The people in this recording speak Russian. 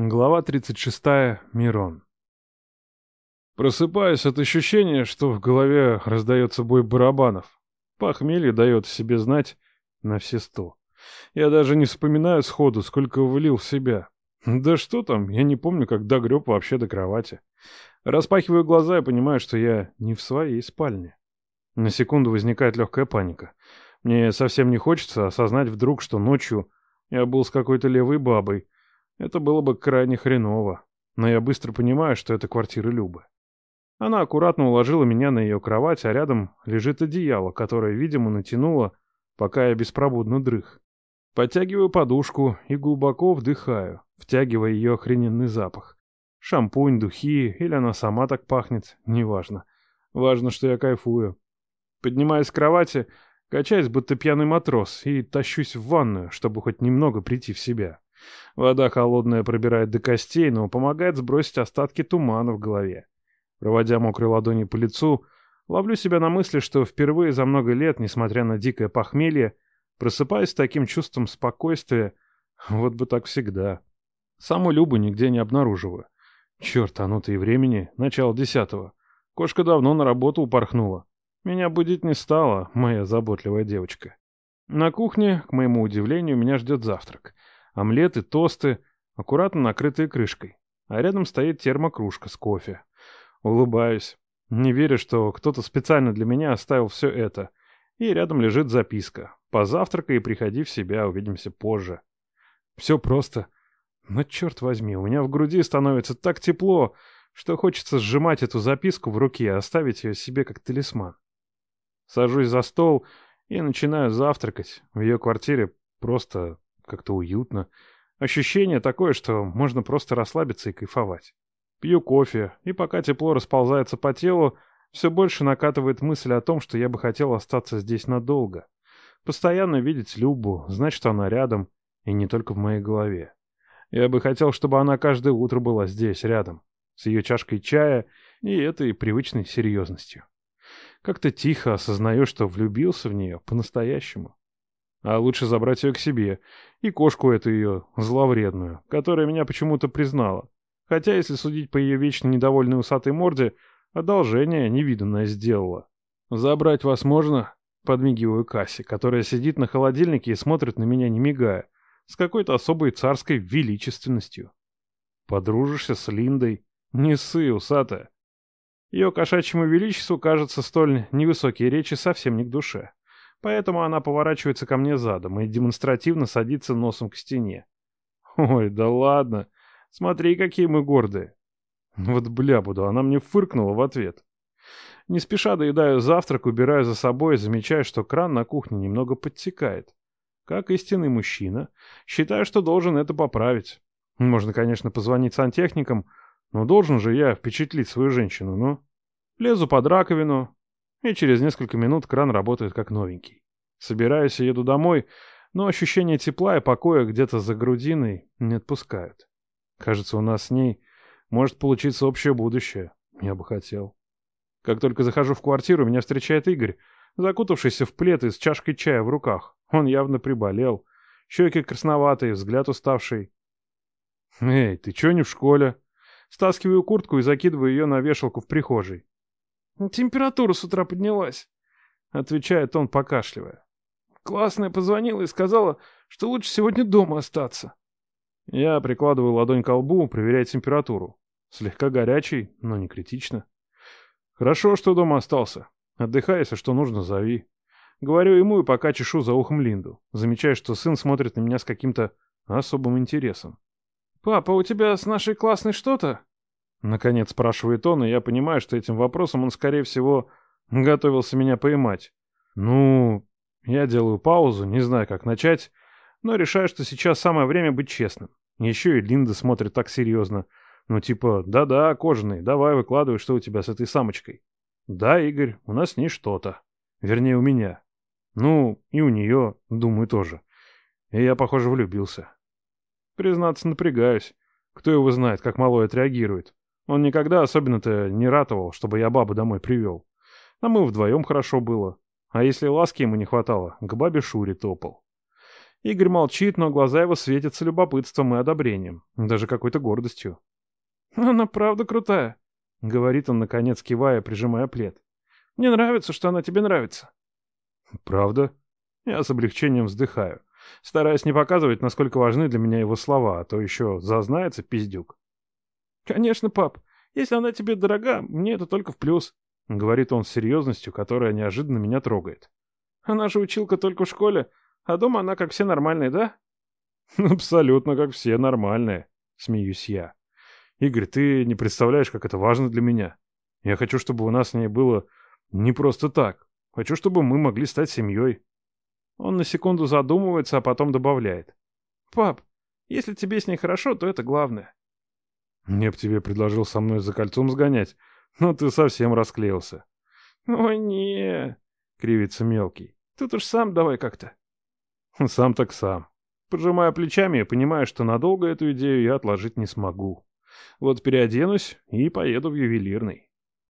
Глава 36. Мирон. Просыпаюсь от ощущения, что в голове раздается бой барабанов. Похмелье дает себе знать на все сто. Я даже не вспоминаю сходу, сколько влил в себя. Да что там, я не помню, как догреб вообще до кровати. Распахиваю глаза и понимаю, что я не в своей спальне. На секунду возникает легкая паника. Мне совсем не хочется осознать вдруг, что ночью я был с какой-то левой бабой, это было бы крайне хреново, но я быстро понимаю, что это квартира Любы. Она аккуратно уложила меня на ее кровать, а рядом лежит одеяло, которое, видимо, натянуло, пока я беспробудно дрых. Подтягиваю подушку и глубоко вдыхаю, втягивая ее охрененный запах. Шампунь, духи, или она сама так пахнет, неважно. Важно, что я кайфую. Поднимаюсь с кровати, качаюсь, будто пьяный матрос, и тащусь в ванную, чтобы хоть немного прийти в себя. Вода холодная пробирает до костей, но помогает сбросить остатки тумана в голове. Проводя мокрой ладони по лицу, ловлю себя на мысли, что впервые за много лет, несмотря на дикое похмелье, просыпаюсь с таким чувством спокойствия, вот бы так всегда. Саму Любу нигде не обнаруживаю. Черт, оно-то и времени, начало десятого. Кошка давно на работу упорхнула. Меня будить не стала, моя заботливая девочка. На кухне, к моему удивлению, меня ждет завтрак — омлеты, тосты, аккуратно накрытые крышкой. А рядом стоит термокружка с кофе. Улыбаюсь, не веря, что кто-то специально для меня оставил все это. И рядом лежит записка. Позавтракай и приходи в себя, увидимся позже. Все просто. Но черт возьми, у меня в груди становится так тепло, что хочется сжимать эту записку в руке и оставить ее себе как талисман. Сажусь за стол и начинаю завтракать. В ее квартире просто как-то уютно. Ощущение такое, что можно просто расслабиться и кайфовать. Пью кофе, и пока тепло расползается по телу, все больше накатывает мысль о том, что я бы хотел остаться здесь надолго. Постоянно видеть Любу, знать, что она рядом, и не только в моей голове. Я бы хотел, чтобы она каждое утро была здесь, рядом, с ее чашкой чая и этой привычной серьезностью. Как-то тихо осознаю, что влюбился в нее по-настоящему. А лучше забрать ее к себе. И кошку эту ее, зловредную, которая меня почему-то признала. Хотя, если судить по ее вечно недовольной усатой морде, одолжение невиданное сделала. «Забрать вас можно?» Подмигиваю Кассе, которая сидит на холодильнике и смотрит на меня не мигая, с какой-то особой царской величественностью. «Подружишься с Линдой?» «Не ссы, усатая!» Ее кошачьему величеству, кажется, столь невысокие речи совсем не к душе. Поэтому она поворачивается ко мне задом и демонстративно садится носом к стене. Ой, да ладно. Смотри, какие мы гордые. Вот бля буду, она мне фыркнула в ответ. Не спеша доедаю завтрак, убираю за собой и замечаю, что кран на кухне немного подтекает. Как истинный мужчина, считаю, что должен это поправить. Можно, конечно, позвонить сантехникам, но должен же я впечатлить свою женщину, ну. Лезу под раковину, и через несколько минут кран работает как новенький. Собираюсь и еду домой, но ощущение тепла и покоя где-то за грудиной не отпускают. Кажется, у нас с ней может получиться общее будущее. Я бы хотел. Как только захожу в квартиру, меня встречает Игорь, закутавшийся в плед и с чашкой чая в руках. Он явно приболел. Щеки красноватые, взгляд уставший. «Эй, ты чё не в школе?» Стаскиваю куртку и закидываю ее на вешалку в прихожей. Температура с утра поднялась, отвечает он, покашливая. Классная позвонила и сказала, что лучше сегодня дома остаться. Я прикладываю ладонь к лбу, проверяя температуру. Слегка горячий, но не критично. Хорошо, что дома остался. Отдыхай, если что нужно, зови. Говорю ему и пока чешу за ухом Линду. Замечаю, что сын смотрит на меня с каким-то особым интересом. «Папа, у тебя с нашей классной что-то?» Наконец спрашивает он, и я понимаю, что этим вопросом он, скорее всего, готовился меня поймать. Ну, я делаю паузу, не знаю, как начать, но решаю, что сейчас самое время быть честным. Еще и Линда смотрит так серьезно. Ну, типа, да-да, кожаный, давай выкладывай, что у тебя с этой самочкой. Да, Игорь, у нас с ней что-то. Вернее, у меня. Ну, и у нее, думаю, тоже. И я, похоже, влюбился. Признаться, напрягаюсь. Кто его знает, как малой отреагирует. Он никогда особенно-то не ратовал, чтобы я бабу домой привел. А мы вдвоем хорошо было. А если ласки ему не хватало, к бабе Шуре топал. Игорь молчит, но глаза его светятся любопытством и одобрением, даже какой-то гордостью. «Она правда крутая», — говорит он, наконец, кивая, прижимая плед. «Мне нравится, что она тебе нравится». «Правда?» Я с облегчением вздыхаю, стараясь не показывать, насколько важны для меня его слова, а то еще зазнается пиздюк. «Конечно, пап. Если она тебе дорога, мне это только в плюс», — говорит он с серьезностью, которая неожиданно меня трогает. «Она же училка только в школе, а дома она как все нормальные, да? Абсолютно как все нормальные, смеюсь я. Игорь, ты не представляешь, как это важно для меня. Я хочу, чтобы у нас с ней было не просто так. Хочу, чтобы мы могли стать семьей. Он на секунду задумывается, а потом добавляет. Пап, если тебе с ней хорошо, то это главное. Мне б тебе предложил со мной за кольцом сгонять, но ты совсем расклеился. Ой, не, кривится мелкий. Тут уж сам давай как-то. Сам так сам. Пожимая плечами, понимаю, что надолго эту идею я отложить не смогу. Вот переоденусь и поеду в ювелирный.